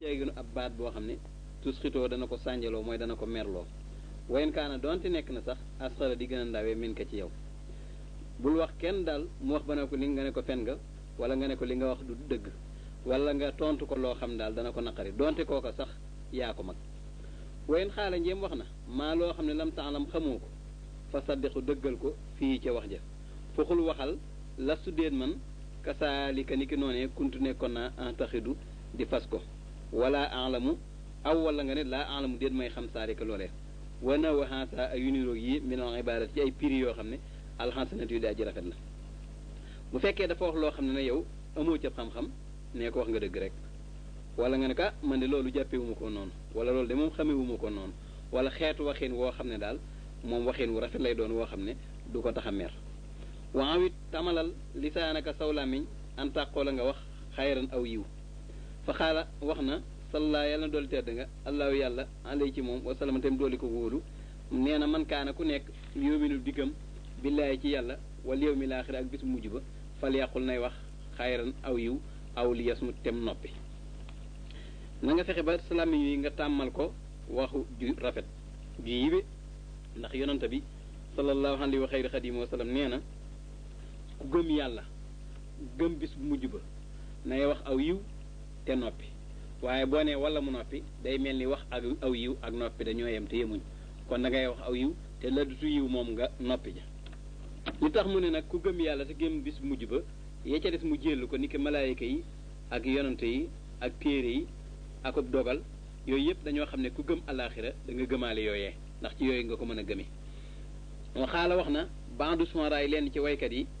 teeginu ab baat boo xam ne tus xitoo dana ko sànjaloo mooy dana ko merloo wayen kaana doonte nekk na sax asxara di gën a ndawee min ka ci yow bul wax kenn daal mu wax ba ne ko li nga ne ko fen nga wala nga ne ko li nga wax du dëgg wala nga tontu ko loo xam daal dana ko naqari doonte kooka sax yaa ko mag wayen xaala njéem wax na maa loo xam ne lam taalam xamoo ko fa saddixu dëggal ko fii ca wax ja foxul waxal lastu déet man kasaalika ni ki noonee kuntu nekkoon naa en taxidu di fas ko wala alamu aw wala nga ne laa alamu déet may xam saalika loolee wa na wa xaasa ak yu niroog yi min al ibarat ci ay piri yoo xam ne alxasanat yu di aji rafet la bu fekkee dafa wax loo xam ne ne yow amoo ca xam-xam nee ko wax nga dëgg rek wala nga ne ka man de loolu jàppewuma ko noonu wala loolu de moom xamewuma ko noonu wala xeetu waxin woo xam ne daal moom waxin wu rafet lay doon woo xam ne du ko tax a mer waawit tamalal lisaanaka saw làmmiñ an tàqoo la nga wax xayran aw yiw fa xaala wax na salla yàlla na dooli tedd nga allaahu yàlla alay ci moom wasalama tam dooli ko wóolu nee na man kaana ku nekk yóominu di gëm billaahi ci yàlla wal yawmi laaxira ak bis mujj ba fal yàqul nay wax xayran aw yiw aw li yasmut tem noppi na nga fexe ba salaam yi nga tàmmal ko waxu ju rafet ju yibe ndax yonante bi sallallahu alayhi wa xayri xadim wa sallam nee na ku gëm yàlla gëm bis bu mujj ba na ngay wax aw yiw te noppi waaye boo nee wala mu noppi day mel ni wax ak aw yiw ak noppi dañoo yem te yemuñ kon da ngay wax aw yiw te la dutu yiw moom nga noppi ja li tax mu ne nag ku gëm yàlla te gëm bis bu mujj ba yee ca des mu jéllu ko ni ki malaayika yi ak yonante yi ak téere yi akub dogal yooyu yëpp dañoo xam ne ku gëm alaaxira da nga gëmaale yooyee ndax ci yooyu nga ko mën a gëmee waxaala wax na bandu sonraay lenn ci waykat yi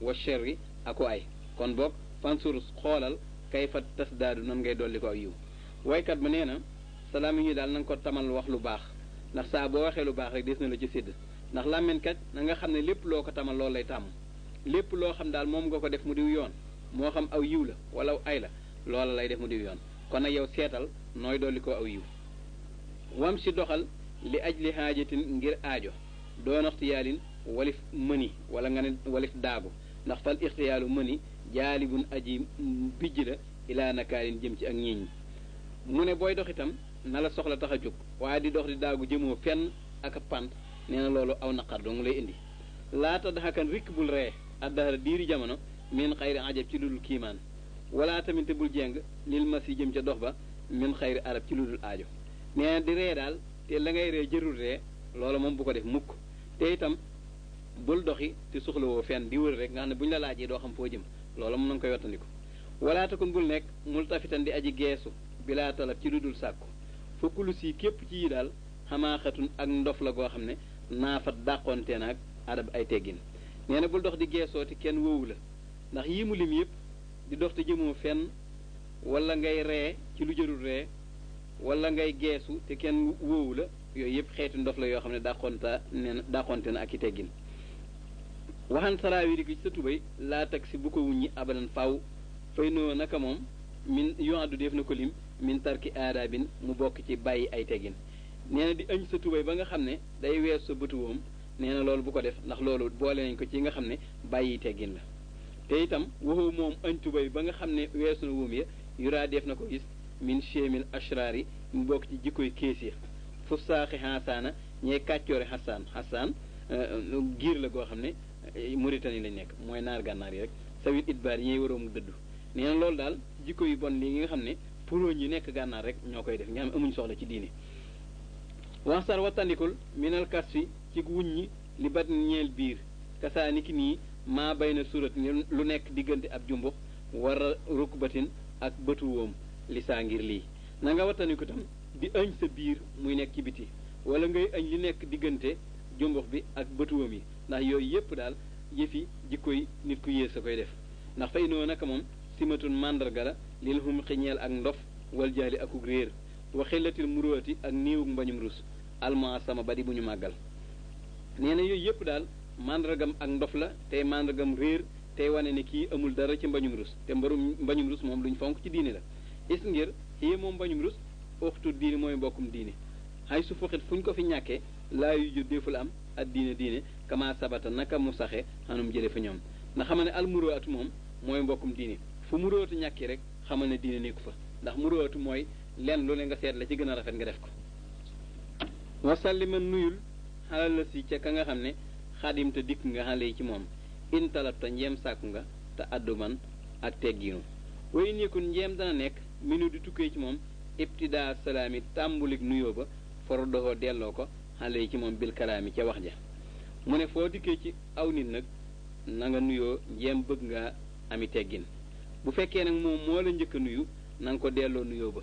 wa sherri aku ay kon boog fansur xoolal kayfa tasdaadu nan ngay dolli ko aw yiw waykat ba nee na sa làmmiñ wi daal na nga ko tamal wax lu baax ndax saa boo waxee lu baax rek des na la ci sédd ndax làmmiñ kat na nga xam ne lépp loo ko tamal loolu lay tàmm lépp loo xam daal moom nga ko def mu diw yoon moo xam aw yiw la wala aw ay la loola lay def mu diw yoon kon nag yow seetal nooy dolli ko aw yiw wam si doxal li aj li xaajatin ngir aajo doon ixtiyaalin walif mëni wala nga ne walif daagu ndax fal ixtiyaalu mëni jaalibun aji bijj la ilaa nakaalin jëm ci ak ñiiñ mu ne booy dox itam na la soxla tax a jóg waaye di dox di daagu jëmoo fenn ak a pant nee na loolu aw naqar dong lay indi laata daxakan rikk bul ree ak daxara diiri jamono min xayri ajab ci ludul kiimaan wala tamit te bul jeng lil mas yi jëm ca dox ba min xayri arab ci ludul aajo nee na di ree daal te la ngay ree jërul ree loola moom bu ko def mukk te itam bul doxi te soxlawoo fenn di wër rek nga xam ne bu ñu la laajee doo xam foo jëm loola moom na nga koy wattandiku wala takun bul nekk mul tafitan di aji geesu bilaa talab ci lu dul sàkku fakkulu si képp ci yi daal xamaaxatun ak ndof la goo xam ne naafat dàqonte naag adab ay teggin nee na bul dox di geesoo te kenn woowu la ndax yii mu lim yëpp di dox te jëmoo fenn wala ngay ree ci lu jërul ree wala ngay geesu te kenn wóowu la yooyu yëpp xeeti ndof la yoo xam ne dàqonta neen dàqonte na ak i teggin waxan saraawi di ko ci sa tubay laa tag si bu ko wuññi abadan faw fay noo naka moom min yoon du def na ko lim min tarki aadaabin mu bokk ci bàyyi ay teggin nee na di ëñ sa tubay ba nga xam ne day wees sa bëtu woom nee na loolu bu ko def ndax loolu boole nañ ko ci nga xam ne bàyyi teggin la te itam waxoo moom ëñ tubay ba nga xam ne weesu na wóom ya yuraa def na ko gis min chiemil ashraari mu bokk ci jikkoy kéesiir fussaaxi xaasaana ñay kàccoori xasaan xasaan giir la goo xam ne Mauritanie lañ nekk mooy naar gànnaar yi rek sawil idbaar yi ñay waroo mu dëddu nee na loolu daal ci jikko yu bon lii nga xam ne puróñ yi nekk gànnaar rek ñoo koy def nga xam ne amuñ soxla ci diine wansar wattandikul minal kas fi ci wuññi li batnin ñeel biir kasaa niki nii maa bayna surat ni lu nekk diggante ab jumbux wa ra rukbatin ak bëtu wóom li saa ngir lii na nga wattandiku tam di ëñ sa biir muy nekk ci biti wa la ngay ëñ li nekk diggante jumbux bi ak bëtu wóom yi ndax yooyu yépp daal yëfi jikkoy nit ku yées a koy def ndax fay noo naka moom simatun màndarga la lil hum xiñeel ak ndof wal jaali akuk réer wa xillatil muruwati ak néewug mbañum rus almuasama ba di bu ñu màggal nee na yooyu yëpp daal màndargam ak ndof la tey màndargam réer tey wane ne kii amul dara ci mbañum rus te mbarum mbañum rus moom luñ fonk ci diine la is ngir xëye moom mbañum rus oxtu diine mooy mbokkum diine xay su fuxit fu ñu ko fi ñàkkee laa yu ju déeful am ak diine diine kama sabata naka mu saxe xanum jële fa ñoom na xamal ne al muroatu moom mooy mbokkum diine fu muroatu ñàkki rek xamal ne diine nekku fa ndax muroatu mooy lenn lu ne nga seet la ci gën a rafet nga def ko wasallima nuyul xalal la si ca ka nga xam ne xaadim te dikk nga xale yi ci moom in talab te njeem sàkku nga te addu man ak teggiinu way nekkun njeem dana nekk minu di tukkee ci moom ibtidaa salaami tàmbulik nuyoo ba foro doxoo delloo ko xale yi ci moom bil kalaami ca wax ja mu ne foo dikkee ci aw nit nag na nga nuyoo njeem bëgg nga ami teggin bu fekkee nag moom moo la njëkk a nuyu na nga ko delloo nuyoo ba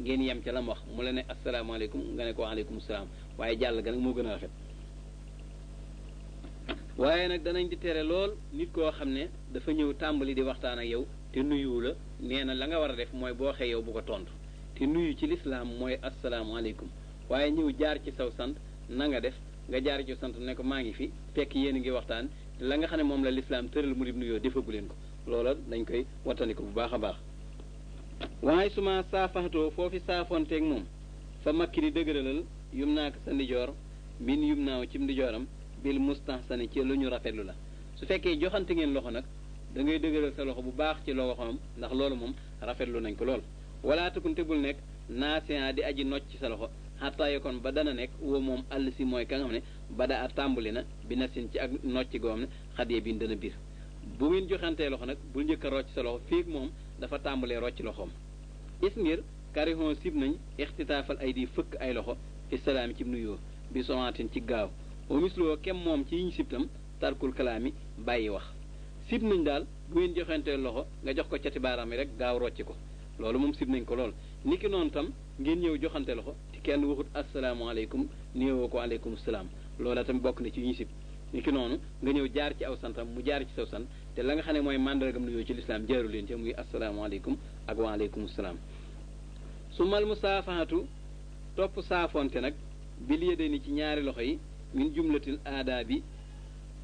ngeen yem ca la mu wax mu la ne asalaamaaleykum nga ne ko waaleykum salaam waaye jàll ga nag moo gën a rafet waaye nag danañ di tere lool nit koo xam ne dafa ñëw tàmbali di waxtaan ak yow te nuyu la nee na la nga war a def mooy boo xee yow bu ko tontu te nuyu ci lislaam mooy asalaamaaleykum waaye ñëw jaar ci saw sant na nga def nga jaar ci sant ne ko maa ngi fi fekk yéen a ngi waxtaan la nga xam ne moom la lislaam tëral mu di nuyoo defagu leen ko loola dañ koy wattandiku bu baax a baax Wa haysumaa saafahtoo foo fi saafoonteek moom fa makkini dëgëralal yumnaaka sa ndijoor min yumnaahu cib ndijooram bil mustahsani ci lu ñu rafetlu la su fekkee joxante ngeen loxo nag da ngay dëgëral sa loxo bu baax ci loxoom ndax loolu moom rafetlu nañ ko lool wa laa takun te bul nekk naasihaa di aji nocc ci sa loxo hattaa yakuuna ba dana nekk huwa moom allazii mooy ka nga xam ne badaa tàmbali na bi nafsin ci ag nocc goo xam ne xad yabiin dana bir Bu ngeen joxantee loxo nag bul njëkk a rocc sa loxo féeg moom dafa tàmbalee rocc loxoom. Is ngir karihoo sib nañ ixtitaafal aydii fëkk ay loxo fi salaami cib nuyoo bi suraatin cig gaaw. Wa misluhoo kem moom ci yi ñu sib tam tarkul kalaami bàyyi wax. Sib nañ daal bu ngeen joxantee loxo nga jox ko cati baaraam yi rekk gaaw rocci ko loolu moom sib nañ ko lool. Niki noonu tam ngeen ñëw joxante loxo te kenn waxut assalaamu aleykum nuyoowoo ko wa aleykumu salaam loola tam bokk na ci yi ñu sib. ni ki noonu nga ñëw jaar ci aw santam mu jaar ci saw sant te la nga xam ne mooy màndargam nuyoo ci lislaam jaaru leen ca muy asalaamaaleykum ak waaleykum salaam su mal mu saafaxatu topp saafonte nag bi liy day ni ci ñaari loxo yi min jumlatil aadaa bi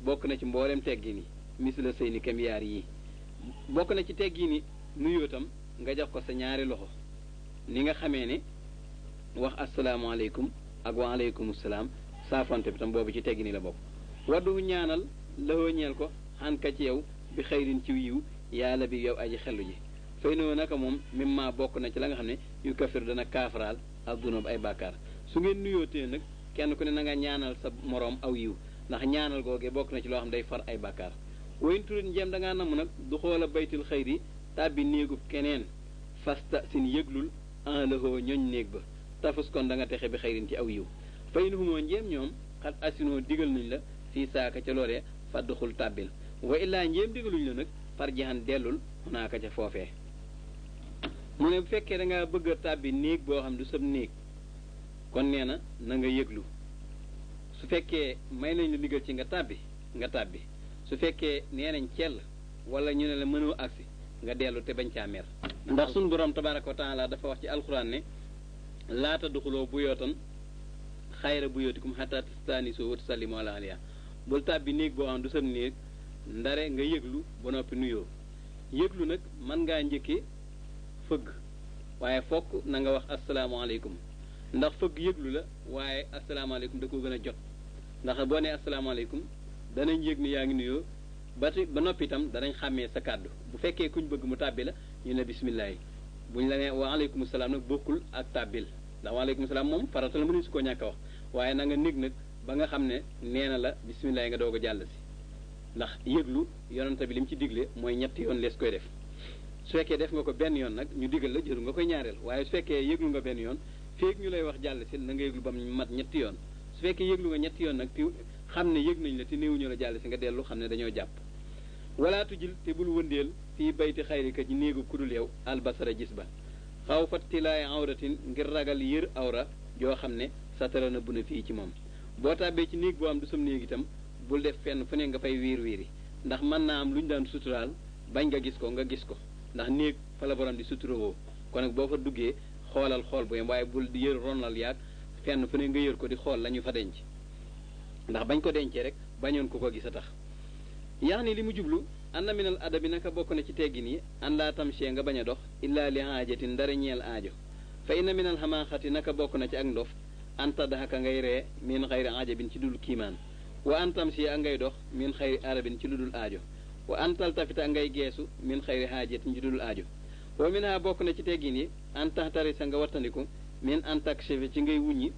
bokk na ci mboolem teggi ni misla sëy ni kam yaar yi bokk na ci teggi ni nuyoo tam nga jox ko sa ñaari loxo ni nga xamee ne wax asalaamaaleykum ak wa aleykum salaam saafonte bi tam boobu ci teggi ni la bokk waddu ñaanal lëxoo ñeel ko xanka ci yow bi xayrin ci yiw yàlla bi yow aji xellu ji fay noo naka moom mim maa bokk na ci la nga xam ne yu kafir dana kaafaraal ak dunub ay bàkkaar su ngeen nuyoo tee nag kenn ku ne na nga ñaanal sa moroom aw yiw ndax ñaanal googee bokk na ci loo xam day far ay bàkkaar wayn turit njeem da ngaa namm nag du xoola baytil xayri tàbbi néegub keneen Fasta'sin yéglul ahlahoo ñoñ néeg ba tafus kon danga texe bi xayrin ci aw yiw fa in humoo njéem ñoom xad asinoo digal nañ la fii saaka ca loolee fadduxul tàbbil wa illaa njéem digaluñ la nag farjihan dellul hunaaka ca foofee mu ne bu fekkee danga bëgg a tàbbi néeg boo xam du sab néeg kon nee na na nga yëglu su fekkee may nañ la ndigal ci nga tàbbi nga tàbbi su fekkee nee nañ cell wala ñu ne la mënoo agsi nga dellu te bañ caa mer ndax suñ borom tabaraka wa taala dafa wax ci alquran ne laata duxuloo bu yootan xayra bu yootikum xataa tastaanisoo wa tusallimu ala aliya bul tàbbi néeg boo xam du sam néeg ndare nga yëglu ba noppi nuyoo yëglu nag man ngaa njëkkee fëgg waaye fokk na nga wax asalaamaaleykum ndax fëgg yëglu la waaye asalaamaaleykum da ko gën a jot ndax boo nee asalaamaaleykum danañ yëg ni yaa ngi nuyoo Ba ti ba noppi itam danañ xàmmee sa kàddu bu fekkee kuñ bëgg mu tàbbi la ñu ne bismillaahi buñ la nee wa aleykumu salaam nag bokkul ak tàbbil ndax wa aleykumu salaam moom farata la mëneesu koo ñàkk a wax waaye na nga nég nag ba nga xam ne nee na la bismillaahi nga doog a jàll si ndax yëglu yonante bi li mu ci digle mooy ñetti yoon lees koy def su fekkee def nga ko benn yoon nag ñu digal la jëru nga koy ñaareel waaye su fekkee yëglu nga benn yoon feeg ñu lay wax jàll si na nga yëglu ba mu mat ñetti yoon su fekkee yëglu nga ñetti yoon nag ti xam ne yëg nañ la te néewuñu la jàll si nga dellu xam ne dañoo jàpp wala tujil te bul wëndeel fii bayti xayrika ci néegub ku dul yow albasara gis ba xaw fat tilaay awratin ngir ragal yër awra yoo xam ne satara na bu na fii ci moom boo tàbbee ci néeg boo am du sam néeg itam bul def fenn fu ne nga fay wiir wiiri ndax mën naa am lu ñu daan suturaal bañ nga gis ko nga gis ko ndax néeg fa la borom di suturoo kon nag boo fa duggee xoolal xool bu yem waaye bul yër ronlal yaag fenn fu ne nga yër ko di xool la ñu fa denc ndax bañ ko dencee rek bañoon ku ko gis a tax yax ni li mu jublu anna minal adabi naka bokk na ci teggin yi an laa tamchee nga bañ a dox illaa li haajatin dara ñeel aajo fa inna minal hamaaxati naka bokk na ci ak ndof an tadhaka ngay ree min xayri ajabin ci dul kiimaan wa an tamchee ak ngay dox min xayri arabin ci lu dul aajo wa an taltafita ak ngay geesu min xayri haajatin ci dul aajo wa min ha bokk na ci teggin yi an taxtari sa nga wattandiku min an takshifi ci ngay wuññi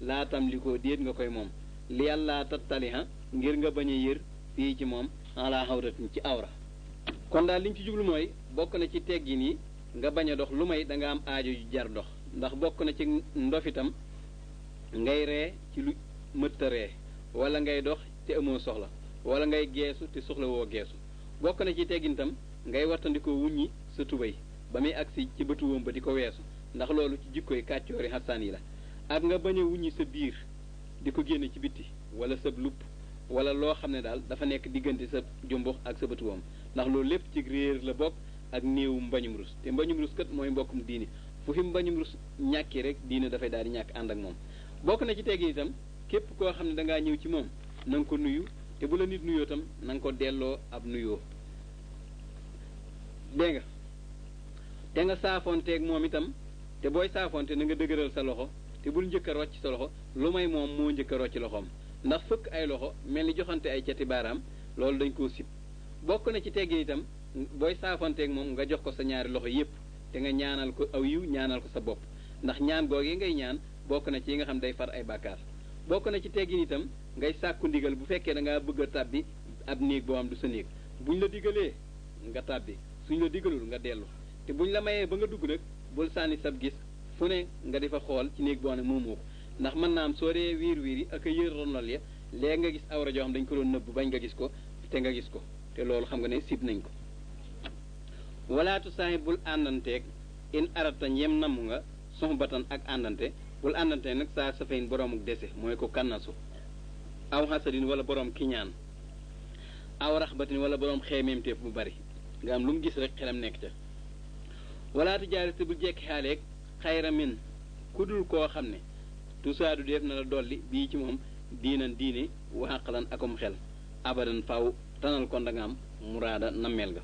laa tamlikoo déet nga koy moom li yàllaa tattaliha ngir nga bañ a yër fii ci moom ala hawratin ci awra kon daal liñ ci jublu mooy bokk na ci teggi nii nga bañ a dox lu may da nga am aajo ju jar dox ndax bokk na ci ndof itam ngay ree ci lu mëtta ree wala ngay dox te amoo soxla wala ngay geesu te soxla woo geesu bokk na ci teggin itam ngay wattandikoo wuññi sa tubéy ba muy agsi ci bëtu wóom ba di ko weesu ndax loolu ci jikkoy kàccoori xasaan yi la Ak nga bañ a wuññi sa biir di ko génne ci bitti walla sab lupp walla loo xam ne daal dafa nekk diggante sa jumbux ak sa bëtu wóom, ndax loolu lépp cig réer la bokk ak néewu mbañum rus, te mbañum rus kat mooy mbokkum diine, fu fi mbañum rus ñàkkee rekk diine dafay daal di ñàkk ànd ak moom. Bokk na ci teggin itam képp koo xam ne da ngaa ñëw ci moom na nga ko nuyu, te bu la nit nuyoo itam na nga ko delloo ab nuyoo, dégg nga. te nga saafonteeg moom itam te booy saafonte na nga dëgëral sa loxo te bul njëkk a rocc sa loxo lu may moom moo njëkk a rocc loxoom ndax fëkk ay loxo mel ni joxante ay cati baaraam loolu dañ koo sib bokk na ci teggin itam booy saafonteeg moom nga jox ko sa ñaari loxo yépp te nga ñaanal ko aw yiw ñaanal ko sa bopp ndax ñaan googee ngay ñaan bokk na ci yi nga xam day far ay bàkkaar bokk na ci teggin itam ngay sàkku ndigal bu fekkee da ngaa bëgg a tàbbi ab néeg boo am du sa néeg buñ la digalee nga tàbbi suñ la digalul nga dellu te buñ la mayee ba nga dugg nag bul sànni sab gis fu ne nga di fa xool ci néeg boo ne moomoo ko ndax mën naa am soo dee wiir wiir yi ak a yër ronlal ya léegi nga gis awra joo xam dañ ko doon nëbb bañ nga gis ko te nga gis ko te loolu xam nga ne sib nañ ko walaatu saaxi bul àndanteeg in arata yem namm nga soxbatan ak àndante bul àndante nag saa safayin boroomuk dese mooy ko kannasu aw xasadin wala boroom kiñaan aw raxbatin wala boroom xeemeemteef bu bari nga am lu mu gis rek xelam nekk ca wala tujaalis te bul jekki xaaleeg xayra min ku dul koo xam ne tusaadu def na la dolli bii ci moom diinan diine wa aqlan akum xel abadan faw tanal kon da nga am muraada nammeel ga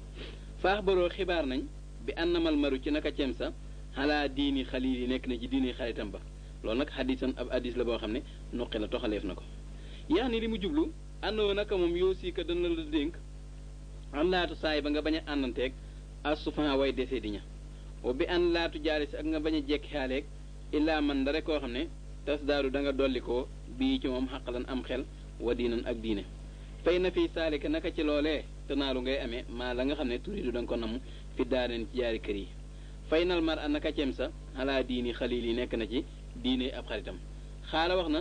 faax baroo xibaar nañ bi annamal maru ci naka cem sa xalaa diini xaliil yi nekk na ci diini xaritam ba loolu nag xadisan ab hadis la boo xam ne nuqi la toxaleef na ko yaa ni li mu jublu Annahu naka moom yuusiika dana la dénk an laa tusaahiba nga bañ a àndanteeg as-sufahaa way desee di ña wa bi an laa tujaalisa ak nga bañ a jekki xaaleeg illaa man ndare koo xam ne tasdaadu da nga dolli ko bii ci moom xaqlan am xel wa diinan ak diine fay na fii saalika naka ci loolee te naalu ngay amee maa la nga xam ne turiidu da nga ko namm fi daareen ci jaari kër yi fay nal mar a naka ceem sa xalaa diini xaliil yi nekk na ci diine ab xaritam xaala wax na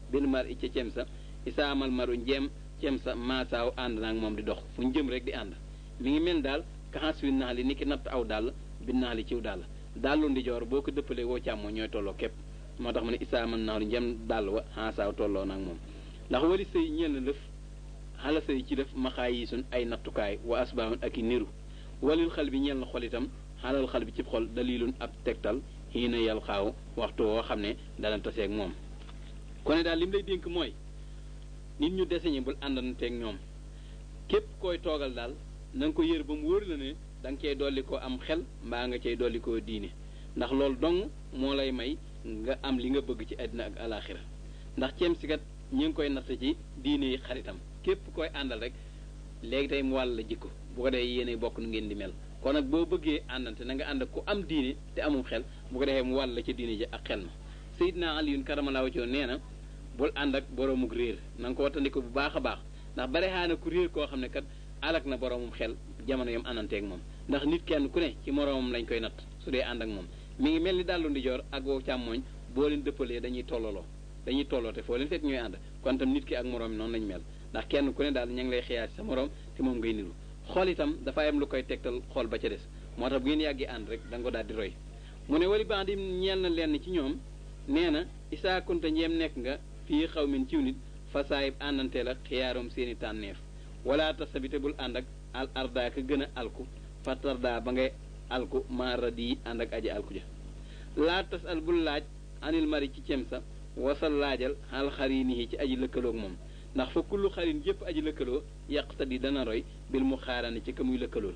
bil mar i ca cem sa isaa mal maru njeem cem sa maasaaw ànd naag moom di dox fu ñu jëm rek di ànd mi ngi mel daal kaxas wi nax li ni ki natt aw dàll bi nax li ciw dàll dàllu ndijoor boo ko dëppalee woo càmmo ñooy tolloo képp moo tax mu ne isaa mal nax lu njeem dàll wa xaasaaw tolloo naag moom ndax wali sëy ñeel na lëf xala sëy ci lëf maxaay yi sun ay nattukaay wa asbaawun ak i niru walil xal bi ñeel na xol itam xalal xal bi cib xol dalilun ab tegtal xiina yal xaaw waxtu woo xam ne dana tase ak moom ku ne daal li mu lay dénk mooy nit ñu deseñi bul àndanteeg ñoom képp koy toogal daal na nga ko yër ba mu wóor la ne da nga cay dolli ko am xel mbaa nga cay dolli ko diine ndax loolu dong moo lay may nga am li nga bëgg ci àddina ak alaaxira ndax ceem si kat ñu ngi koy natt ci diine yi xaritam képp koy àndal rek léegi tey mu wàll la jikko bu ko dee yéenay bokk nu ngeen di mel kon nag boo bëggee àndante na nga ànd ak ku am diine te amum xel bu ko defee mu wàll la ca diine ja ak xel ma Seydina Aliyun karamallahu wajhahu nee na bul ànd ak boroomuk réer na nga ko wattandiku bu baax a baax ndax bare xaana ku réer koo xam ne kat alak na boroomum xel jamono yam àndanteeg moom ndax nit kenn ku ne ci moroomam lañ koy natt su dee ànd ak moom mi ngi mel ni dàllu ndijoor ak wow càmmooñ boo leen dëppalee dañuy tollaloo dañuy tolloo te foo leen fekk ñooy ànd kon tam nit ki ak moroom noonu lañ mel ndax kenn ku ne daal ña ngi lay xiyaat sa moroom te moom ngay niru xool itam dafa am lu koy tegtal xool ba ca des moo tax bu ngeen yàggee ànd rek da nga ko daal di roy mu ne wali baax di ñeel na lenn ci ñoom nee na isaa kunta njeem nekk nga fii xaw min ciw nit fa saayib àndante la xiyaarum seeni tànneef wala tasabite bul ànd ak al arda ka gën a alku fa tarda ba ngay alku maara di ànd ak aji alku ja laa tas al bul laaj anil mari ci cem sa wasal laajal al xarinihi ci aji lëkkaloog moom ndax fa kullu xarin yépp aji lëkkaloo yàq sa di dana roy bil mu xaarani ci ka muy lëkkalool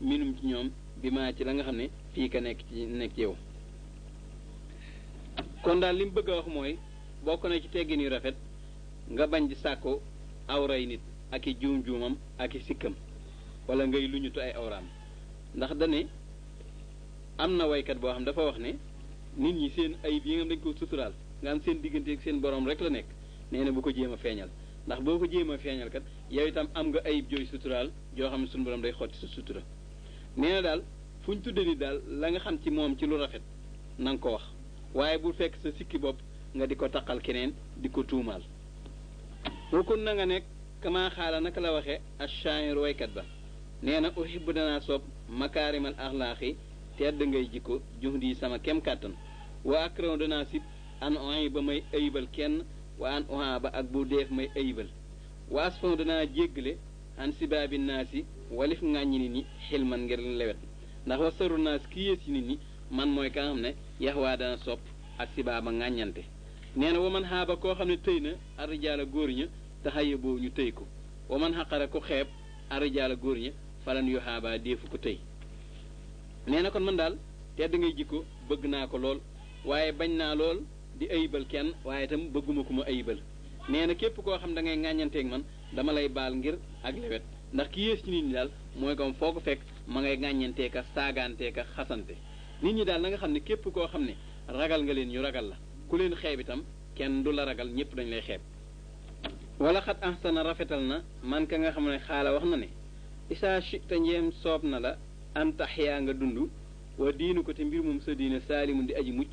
minum ci ñoom bi maa ci la nga xam ne fii ka nekk ci nekk ci yow kon daal li mu bëgg a wax mooy bokk na ci teggin yu rafet nga bañ di sàkku awray nit ak i juum-juumam ak i sikkam wala ngay luñutu ay awraam ndax dane am na waykat boo xam dafa wax ne nit ñi seen ayib yi nga xam dañ ko suturaal nga am seen diggante ak seen borom rek la nekk nee na bu ko jéem a feeñal ndax boo ko jéem a feeñal kat yow itam am nga ayib jooy suturaal joo xam ne suñu borom day xotti sa sutura nee na daal fu ñu tuddee ni daal la nga xam ci moom ci lu rafet na nga ko wax waaye bul fekk sa sikki bopp nga di ko taqal keneen di ko tuumaal wakun na nga nekk kama xaala naka la waxe achair waykat ba nee na uhibbu danaa soob makaarimal axlaaxi tedd ngay jikko jux di sama kem kàttan wa akrahu danaa sib an oy ba may ayibal kenn wa an oha ba ak bu deef may ayibal wa asfan danaa jéggale an sibaabi naasi walif ŋàññi nit ñi xilman ngir lewet ndax wa saru naas ki yées ci nit ñi man mooy ka nga xam ne yaxwaa dana sopp ak sibaaba ŋàññante nee na wa man xaaba koo xam ne tëy na arrijaala góor ña taxaye boobu ñu tëy ko wa man xaqara ku xeeb arrijaala góor ña falan yu xaabaa deefu ko tëy nee na kon man daal tedd ngay jikko bëgg naa ko lool waaye bañ naa lool di ayibal kenn waaye itam bëgguma ku ma ayibal nee na képp koo xam da ngay ŋàññanteeg man Dama lay baal ngir ag lewet. Ndax ki yées ci nit ñi daal mooy ko am foo ko fekk ma ngay ŋàññanteek a saagaanteek a xasante. Nit ñi daal nanga xam ne képp koo xam ne ragal nga leen ñu ragal la, ku leen xeeb itam kenn du la ragal ñépp dañu lay xeeb. Wala xad ahsana rafetal na man ka nga xam ne xaala wax na ne, isaa shi'ta njeem soob na la an tahyaa nga dund, wa diinuka te mbir moom sa diine saalimun di aji mucc,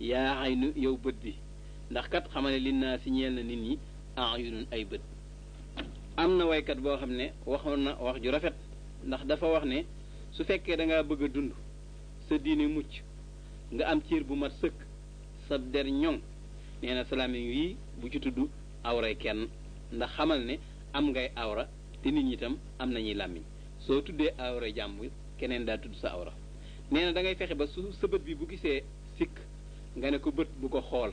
yaa aynu yow bët bi ndax kat xama ne li naa si ñeel na nit ñi ayunun ay bët am na waykat boo xam ne waxoon na wax ju rafet ndax dafa wax ne su fekkee da ngaa bëgg a dund sa diine mucc nga am cër bu mat sëkk sa der ñoŋ nee na salaamin wii bu ci tudd awray kenn ndax xamal ne am ngay awra te nit ñi tam am nañuy làmmiñ soo tuddee awra jàmbur keneen daa tudd sa awra nee na da ngay fexe ba su sa bët bi bu gisee sikk nga ne ko bët bu ko xool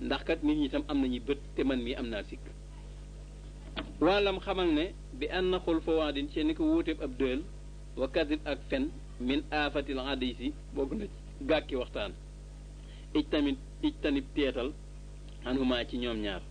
ndax kat nit ñi tam am nañu bët te man mii am naa sikk waalam xamal ne bi an na xul foo wax din ci ni ko wuuteeb ab dël wa kadib ak fen min aafatil hadis yi bokk na gàkki waxtaan ij tamit ij tanib teetal anuma ci ñoom ñaar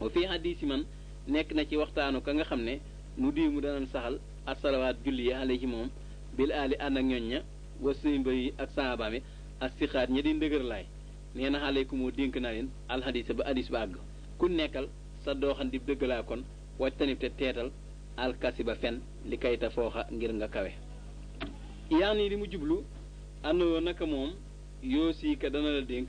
wa fii hadiisi man nekk na ci waxtaanu ka nga xam ne nu diimu danañ saxal ak salawaat julli yi xale ci moom bil aali ànd ak ñoñ ña wa suy mbër yi ak saabaam yi ak sixaat ña di ndëgër laay nee na xale ku moo dénk naa leen alxadiisa ba hadis ba àgg ku nekkal sa dooxan di dëgg laa kon wàcc tanib te teetal alkasi ba fen li kay ta fooxa ngir nga kawe yaa nii li mu jublu àndoo naka moom yoo sii ka dana la dénk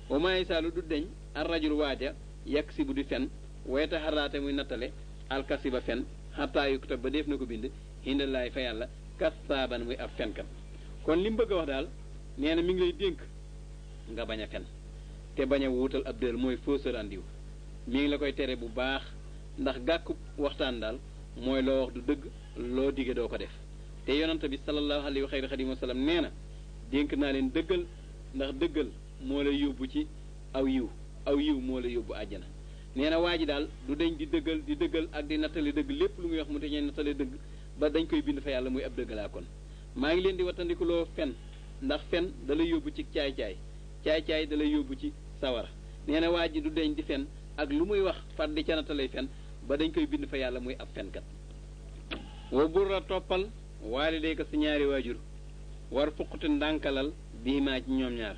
wa maa yasaalu du deñ ar rajul waaja yàq si bu di fen wayeta xaraate muy nattale alkasi ba fen xataa yu ba def na ko bind hindalaay fa yàlla kasaaban muy ab fenkat kon li mu bëgg a wax daal nee na mi ngi lay dénk nga bañ a fen te bañ a wuutal ab dël mooy fausse rendez-vous mi ngi la koy tere bu baax ndax gàkku waxtaan daal mooy loo wax du dëgg loo dige doo ko def te yonante bi sallallahu alayhi wa xayri xadim wa sallam nee na dénk naa leen dëggal ndax dëggal moo lay yóbbu ci aw yiw aw yiw moo lay yóbbu àjjana nee na waa ji daal du deñ di dëggal di dëggal ak di nattale dëgg lépp lu muy wax mu dañee nattale dëgg ba dañ koy bind fa yàlla muy ab dëgg laa kon maa ngi leen di wattandikuloo fen ndax fen da lay yóbbu ci caay-caay caay-caay da lay yóbbu ci sawara nee na waa ji du deñ di fen ak lu muy wax far di ca nattale fen ba dañ koy bind fa yàlla muy ab fenkat wa burra toppal waali day ko si ñaari waajur war fuqti ndànkalal bihimaa ci ñoom ñaar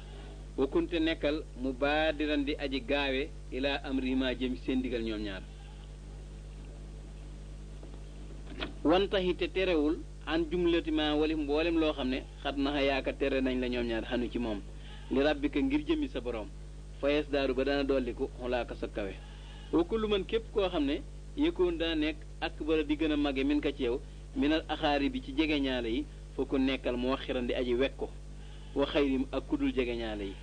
wa kun te nekkal mubaadiran di aji gaawe ilaa amrihimaa jëm ci seen ndigal ñoom ñaar wantaxi te terewul an jumlati ma wali mboolem loo xam ne xat naxa yaaka tere nañ la ñoom ñaar xanu ci moom li rabbika ngir jëmi sa borom fayes daaru ba dana dolliku xulaaka sa kawe wa kullu man képp koo xam ne yëkkoon dana nekk ak bara di gën a mage min ka ci yow minal axaari bi ci jege ñaale yi Wa kun nekkal muwaxiran di aji weg ko wa xayrim ak kudul jegeñaale yi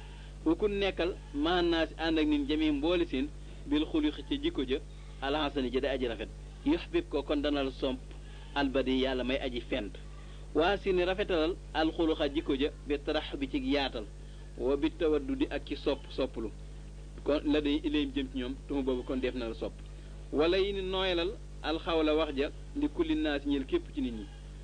wa kun nekkal maa naasi ànd ak nit ñi jamiihim mboole seen bil xuluxi ca jikko ja al hasani ja day aji rafet yuhbib ko kon dana la somp al badi Yàlla may aji fent wa hasini rafetalal al xuluxa jikko ja bi tarax bi cig yaatal wa bi tawaddudi ak ci sopp sopplu kon la day ilayhim jëm ci ñoom tumu boobu kon def na la sopp wala yi ni nooyalal al xawla wax ja li kulli naasi ñeel képp ci nit ñi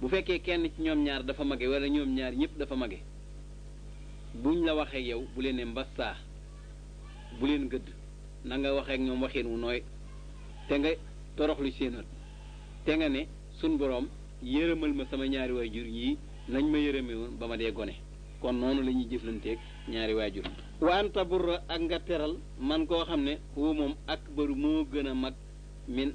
Bu fekkee kenn ci ñoom ñaar dafa mage walla ñoom ñaar ñépp dafa mage, bu ñu la waxeek yow, buleen ne mbassaa, buleen gëdd. Nanga waxeek ñoom waxiin wu nooy, te nga toroxlu ci seen wet, te nga ne, Sun Boroom, yërëmal ma sama ñaari way-jur yii, na ñu ma yërëme woon ba ma dee gone. Kon noonu lañuy jëflanteek ñaari way-jur. Wa an taburra ak nga teral man koo xam ne huwa moom akbaru moo gën a mag min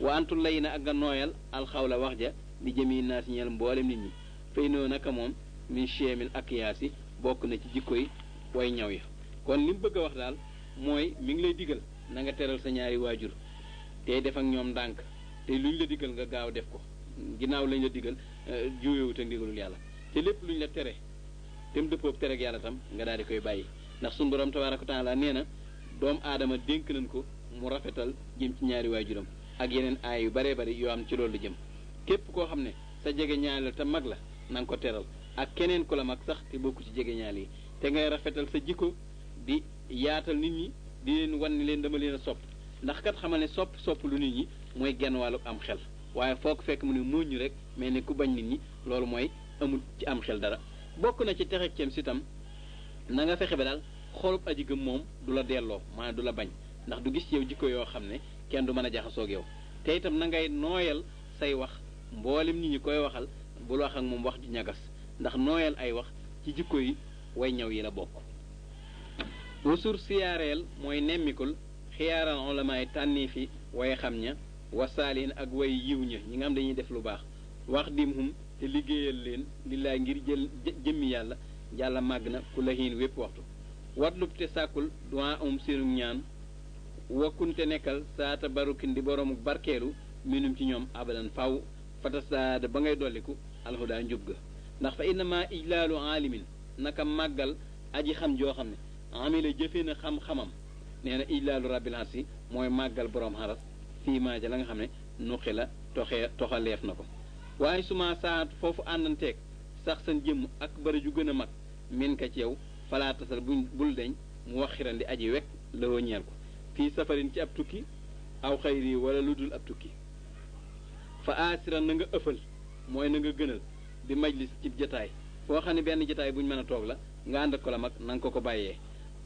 Wa an tulayina ak nga nooyal al xawla wax ja li jamii naasi ñeel mboolem nit ñi fa innahu naka moom min shiyamil akyaasi bokk na ci jikkoy way ñaw ya kon lim bëgg a wax daal mooy mi ngi lay digal na nga teral sa ñaari waajur tey def ak ñoom ndànk te luñ la digal nga gaaw def ko ginnaaw lañ la digal juuyewut ak ndigalul yàlla te lépp luñ la tere te mu dëppoog tere ak yàlla tam nga daal di koy bàyyi ndax sunu borom tabaaraka wa taala nee na doomu aadama dénk nañ ko mu rafetal jëm ci ñaari waajuram ak yeneen aay yu baree bari yoo am ci loolu jëm képp koo xam ne sa jege ñaar la te mag la na nga ko teral ak keneen ku la mag sax te bokku ci jege ñaar yi te ngay rafetal sa jikko di yaatal nit ñi di leen wan ni leen dama leen a sopp ndax kat xamal ne sopp sopp lu nit ñi mooy genn wàllu am xel waaye foog fekk mu ne muuñu rek mais ne ku bañ nit ñi loolu mooy amul ci am xel dara bokk na ci texeg cem si tam Na nga fexe ba daal xolub aji gëm moom du la delloo, maanaam du la bañ, ndax du gis ci yow jikko yoo xam ne kenn du man a jaxasoo ak yow. Te itam na ngay nooyal say wax mboolem nit ñi koy waxal, bul wax ak moom wax ju ñagas, ndax nooyal ay wax ci jikkoy way ñaw yi la bokk. Usur siyaareel mooy nemmikul, xiyaaral ulamaa'i tànniifi way xam ña, wa saalihiin ak way yiw ña, ñi nga xam dañuy def lu baax. Wax dim hum te liggéeyal leen li laay ngir jël jëmmi Yàlla Yàlla màgg na ku la hiin wépp waxtu Wat lub te sàkkul duhaa ahum seenug ñaan Wa kun te nekkal saa ta barukin di boroomug barkeelu Min hum ci ñoom abadan fàww fa tas daada ba ngay dolliku Al hudaa njub ga ndax fa inna maa ijlaalu aalimin naka màggal aji xam joo xam ne Amila jëfe na xam-xamam nee na ijlaalu rabbil harsi mooy màggal boroom haras fii maa ja la nga xam ne nuqi la toxee toxaleef na ko waaye su ma saat foofu àndanteeg sax san jëmm ak bari ju gën a mag min ka ci yow falaa tasal buñ bul deñ mu wax xiran di aji wekk lëwoo ñeel ko fii safarin ci ab tukki aw xayri wala lu dul ab tukki fa aasiran na nga ëffal mooy na nga gënal bi majlis ci jataay foo xam ne benn jataay buñ mën a toog la nga ànd ak ko la mag na nga ko ko bàyyee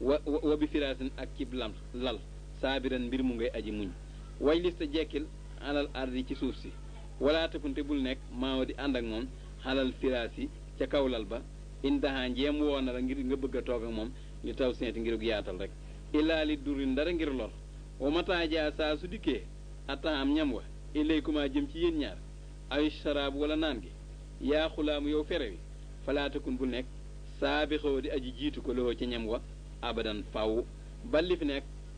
wa wa bi firaasin ak cib lam lal saabiran mbir mu ngay aji muñ way lista jekkil alal ardi ci suuf si walaa takun te bul nekk maawa di ànd ak moom xalal firaasi ca kaw lal ba in daxaa njeem woo na la ngir nga bëgg a toog ak moom li taw seeti ngirug yaatal rek illaa li durin dara ngir lor wa mataajaa saa su dikkee ataam ñam wa ilaykumaa jëm ci yéen ñaar ay saraab wala naan gi yaa xulaamu yow fere wi falaa takun bul nekk saabixoo di aji jiitu ko loo ca ñam wa abadan faw balli fi nekk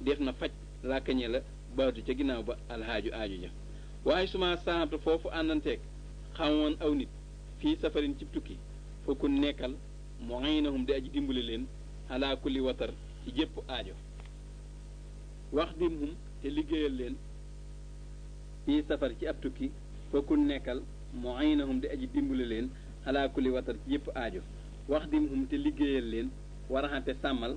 Deef na faj làkkañe la baatu ca ginnaaw ba alhaaju aaju ja. Waaye suma saartu foofu àndanteek xawman aw nit fii safarin cib tukki fa kun nekkal muiinahum di aji dimbali leen halaa kulli watar ci jépp aajo waxdimhum te liggéeyal leen fii safar ci ab tukki fa kun nekkal muiinahum di aji dimbali leen halaa kulli watar ci jépp aajo waxdimhum te liggéeyal leen waraxante sàmmal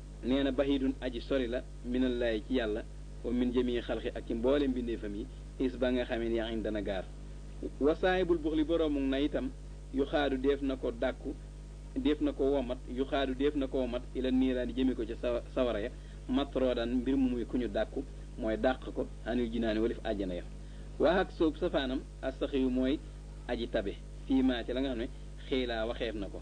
nee na bahiidun aji sori la minal laahi ci Yàlla wa min jamii xalxi ak ci mboole mbindeefam yi is ba nga xamee ni yaxin dana gaar wa saahibul buxli boroomug nay itam yu xaadu déef na ko dàkku déef na ko womat yu xaadu déef na ko womat ila niiraani jëme ko ci sa sawara ya matroodan mbir mu muy ku ñu dàkku mooy dàq ko anil jinaani walif àjjana ya waa ak soob safaanam astaxiyu mooy aji tabe fii maa ci la nga xam ne xiilaa waxeef na ko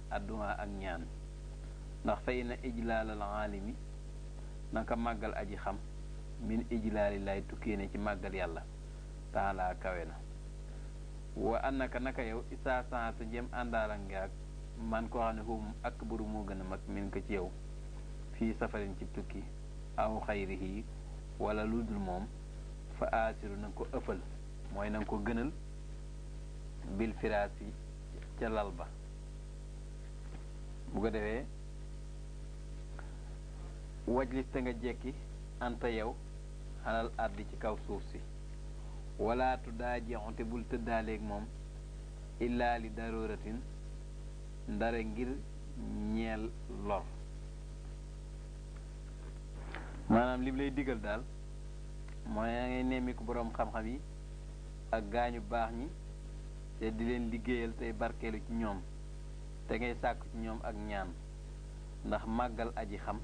adduwaa ak ñaan ndax fa ina ijlaalal aalimi naka màggal aji xam min ijlaali lay tukkee ne ci màggal yàlla taala kawe na wa annaka naka yow isaa saa sa jëm àndaala nga ak man koo xam ne hum ak buru moo gën a mag min ko ci yow fii safarin ci tukki aw xayrihi wala lu dul moom fa aasiru na nga ko ëffal mooy na nga ko gënal bil firaasi ca lal ba bu ko defee wajlis te nga jekki anta yow xalal ardi ci kaw suuf si wala tuddaa jeexu te bul tëddaaleeg moom illaa li daruratin ndare ngir ñeel lor maanaam lim lay digal daal mooy yaa ngay nemmiku boroom xam-xam yi ak gaañu baax ñi te di leen liggéeyal tey barkeelu ci ñoom te ngay sàkk ci ñoom ak ñaan ndax màggal aji xam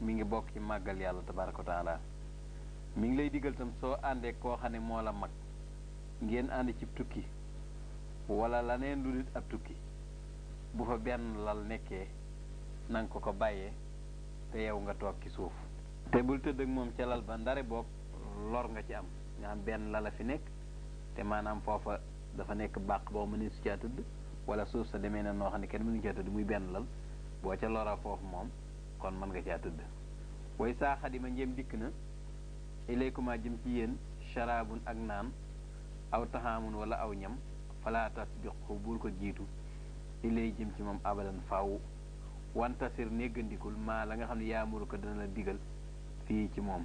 mi ngi bokk ci màggal yàlla tabaaraka wa taala mi ngi lay digal tam soo àndee koo xam ne moo la mag ngeen ànd ci tukki wala laneen lu nit ab tukki bu fa benn lal nekkee nanga ko ko bàyyee te yow nga toog ci suuf te bul tëdd ak moom ca lal ba ndare boog lor nga ci am nga xam benn lal a fi nekk te maanaam foofa dafa nekk bàq boo mënee su caa tudd wala suuf sa demee na noo xam ne kenn mënu caa tudd muy benn lal boo ca lora foofu moom kon mën nga caa tudd way saa xadima njëm dikk na ilaykuma jëm ci yéen sharaabun ak naan aw taxaamun wala aw ñam fala tasbiqu bul ko jiitu ilay jëm ci moom abadan faaw wantasir néggandikul maa la nga xam ne yaamuru ko dana la digal fii ci moom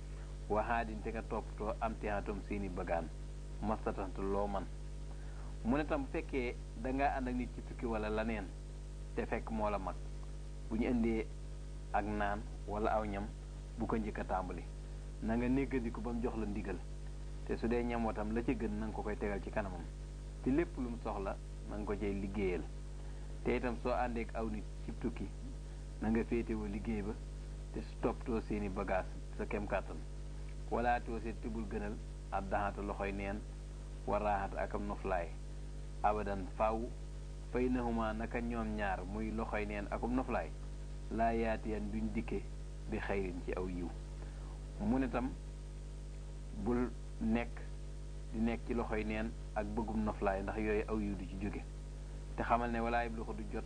waxaadin te nga toppatoo am tiaatoom seeni bagaan mastatant loo man mu ne tam bu fekkee dangaa ànd ak nit ci tukki wala laneen te fekk moo la mag bu ñu indee ak naan wala aw ñam bu ko njëkk a tàmbali na nga néggandiku ba mu jox la ndigal te su dee ñam watam la ca gën na nga ko koy tegal ci kanamam te lépp lu mu soxla na nga ko cay liggéeyal te itam soo àndeek aw nit ci tukki na nga féetewoo liggéey ba te toppatoo seeni bagaas sa kem kàttan wala toosit te bul gënal ad daxata loxoy neen wa raaxata ak am noflaay abadan fàww fay naxumaa naka ñoom ñaar muy loxoy neen ak um noflaay laa yaatiyan duñ dikke bi xayrin ci aw yiw mu ne tam bul nekk di nekk ci loxoy neen ak bëggum noflaay ndax yooyu aw yiw du ci jóge te xamal ne walaayib loxo du jot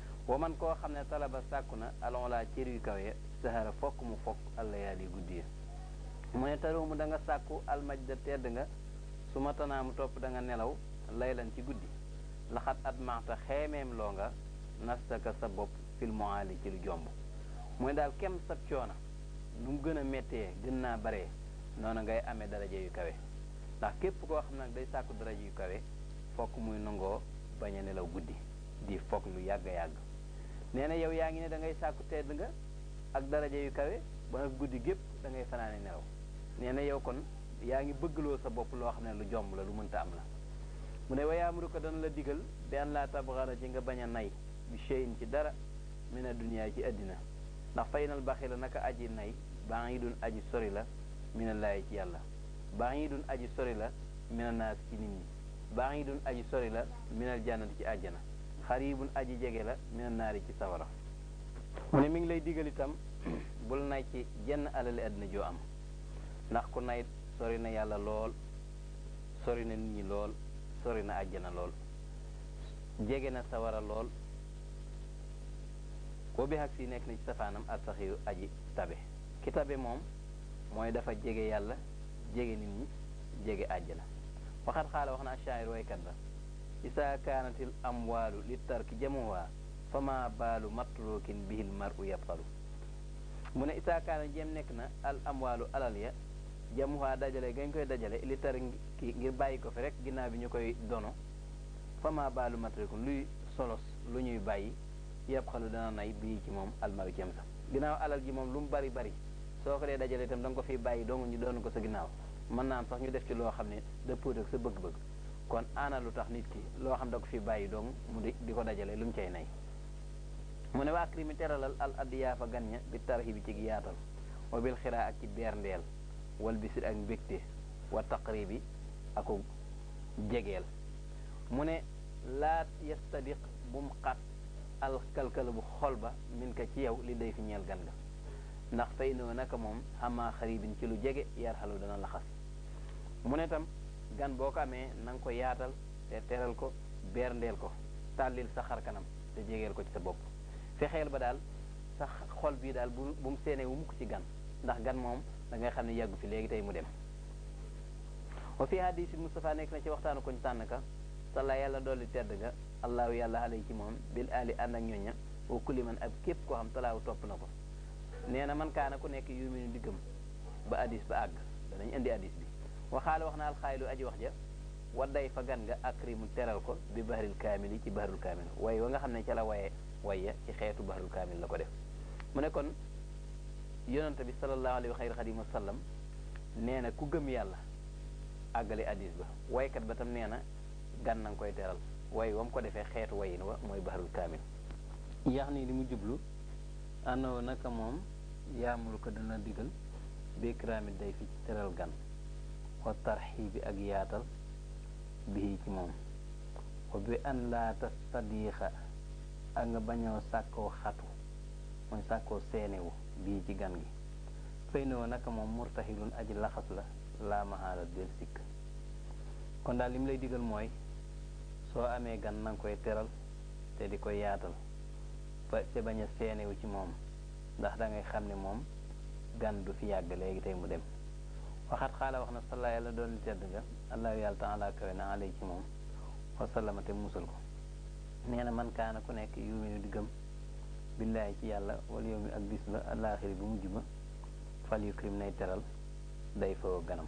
wa man koo xam ne talaba sàkku na alon laa cër yu kaw ya sahara fokk mu fokk allayaali guddi ya mu ne taruumu da nga sàkku almaj da tedd nga su ma tanaamu topp da nga nelaw laylan ci guddi laxat at maxta xeemeem loo nga nastaka sa bopp fil moali ci lu jomb mu ne daal kem sab coona lu mu gën a méttee gën naa baree noonu ngay amee daraja yu kawe ndax képp koo xam nag day sàkku daraja yu kawe fokk muy nangoo bañ a nelaw guddi di foog lu yàgg a yàgg nee na yow yaa ngi ne da ngay sàkku tedd nga ak daraja yu kawe ba nag guddi gépp da ngay fanaane nelaw nee na yow kon yaa ngi bëggloo sa bopp loo xam ne lu jomb la lu mënta am la mu ne wayaamuru ko dana la digal bi an laa tabxara ci nga bañ a nay bi cheyin ci dara min a duniyaa ci àddina ndax fay nal baxi la naka aji nay baa ngi dun aji sori la minallaahi ci yàlla baa ngi dun aji sori la mina naas ci nit ñi baidun aji sori la minal jannati ci àjjana xaribun aji jege la minal naari ci sawara mu ne mi ngi lay digal itam bul nay ci jenn alali àddina joo am ndax ku nay sori na yàlla lool sori na nit ñi lool sori na àjjana lool jege na sawara lool boo bi xag si nekk na ci safaanam ak saxiyu aji tabe ki tabe moom mooy dafa jege yàlla jege nit ñi jege àjjana faqat xaala wax na ashaayir waykat ba isaa kaanatil amwaalu li tarki jamuwaa fa maa baalu matrukin bihil mar'u yabxalu mu ne isaa kaana jéem nekk na al amwaalu alal ya jamuwaa dajale gañ koy dajale li tar ki ngir bàyyi ko fi rek ginnaaw bi ñu koy dono fa maa baalu matrukin luy solos lu ñuy bàyyi yabxalu dana nay bii ci moom almaru cem sax ginnaaw alal ji moom lu mu bari bari soo ko dee dajale itam da nga ko fiy bàyyi dong ñu doon ko sa ginnaaw mën naa am sax ñu def ci loo xam ne dëppoo ak sa bëgg-bëgg kon ana lu tax nit ki loo xam da ko fi bàyyi doom mu di di ko dajale lu mu cay nay mu ne waa krimi teralal al addiyaafa gan ña bi tarxi bi ci yaatal wa bil xiraa ak ci berndeel wal bisir ak mbégte wa taqri bi aku jegeel mu ne laat yastabiq bu mu xat al kalkala bu xol ba min ka ci yow li day fi ñeel gan ga ndax fay noo naka moom xamaa xaribin ci lu jege yar xalu dana laxas mu ne tam gan boo ko amee na ko yaatal te teral ko berndeel ko tàllil sa xar kanam te jegeel ko ci sa bopp fexeel ba daal sa xol bii daal bu bu mu seenee wu mukk ci gan ndax gan moom da ngay xam ne yàggu fi léegi tey mu dem wa fi hadis Mustafa nekk na ci waxtaanu koñ tànn ka salla yàlla dolli tedd nga allahu yàlla alay ci moom bil ali ànd ak ñooña wa kulli man ak képp koo xam talaaw topp na ko nee na man kaana ku nekk yu minu di gëm ba addis ba àgg danañ indi addis bi waxaala wax na alxaaylu aji wax ja wa day fa gan nga akrimu teral ko bi bahril kaamil yi ci bahrul kaamil way wa nga xam ne ca la waye waya ci xeetu bahrul kaamil la ko def mu ne kon yonante bi sallallahu alayhi wa xayri xadim wa sallam nee na ku gëm yàlla àggale addis ba waykat ba tam nee na gan na nga koy teral way wam ko defee xeetu wayin wa mooy baharul kaamil yax nii li mu jublu àndoo naka moom yaamuru ko dana digal bikraami day fi ci teral gan wa tarxi bi ak yaatal bii ci moom wa bi an laa tastadiixa ak nga bañoo sàkkoo xatu mooy sàkkoo seenewu bii ci gan gi fay na wa naka moom murtaxilun aji laxas la laa mahaala del sikk kon daal li mu lay digal mooy soo amee gan na nga koy teral te di ko yaatal ba te bañ a seenewu ci moom ndax da ngay xam ne moom gan du fi yàgg léegi tey mu dem waxat xaala wax na salla yàlla doon li tedd nga allahu yàlla taala kawe na alay ci moom wasallama te musal ko nee na man kaana ku nekk yuminu di gëm billaahi ci yàlla wala yow mi ak bis ba alaaxiri bu mujj ba fal yukrim nay teral day fa ganam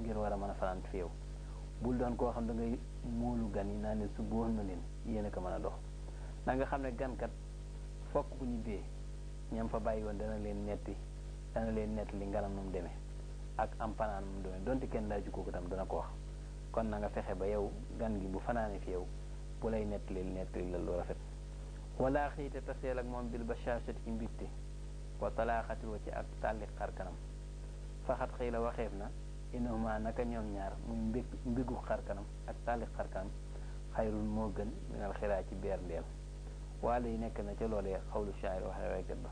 ngir war a mën a fanaan fi yow bul doon koo xam da ngay móolu gan yi naa ne su bóor ma leen yéen a ko mën a dox na nga xam ne gankat fokk bu ñu bee ñam fa bàyyi woon dana leen netti dana leen nett li ngaram nu mu demee ak am fanaan mu demee donte kenn laaju ko itam dana ko wax kon na nga fexe ba yow gan gi bu fanaane fi yow bu lay nettali nettali la lu rafet wala xiite taseel ak moom bil ba chargé ci mbégte wa talaaxatil wa ci ak tàlli xar kanam faxat xëy la waxeef na inahuma naka ñoom ñaar muy mbég mbégu xar kanam ak tàlli xar kanam xayrun moo gën minal xiraa ci beer ndeel waale yi nekk na ca loolee xawlu shaayir waxee waykat ba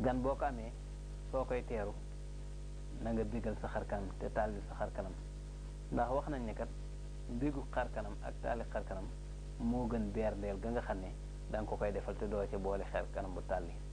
gan boo ko amee soo koy teeru na nga bégal sa xar kanam te tàlli sa xar kanam ndax wax nañ ne kat mbégu xar kanam ak tàlli xar kanam moo gën beer ndeel ga nga xam ne da nga ko koy defal te doo ca boole xar kanam bu tàlli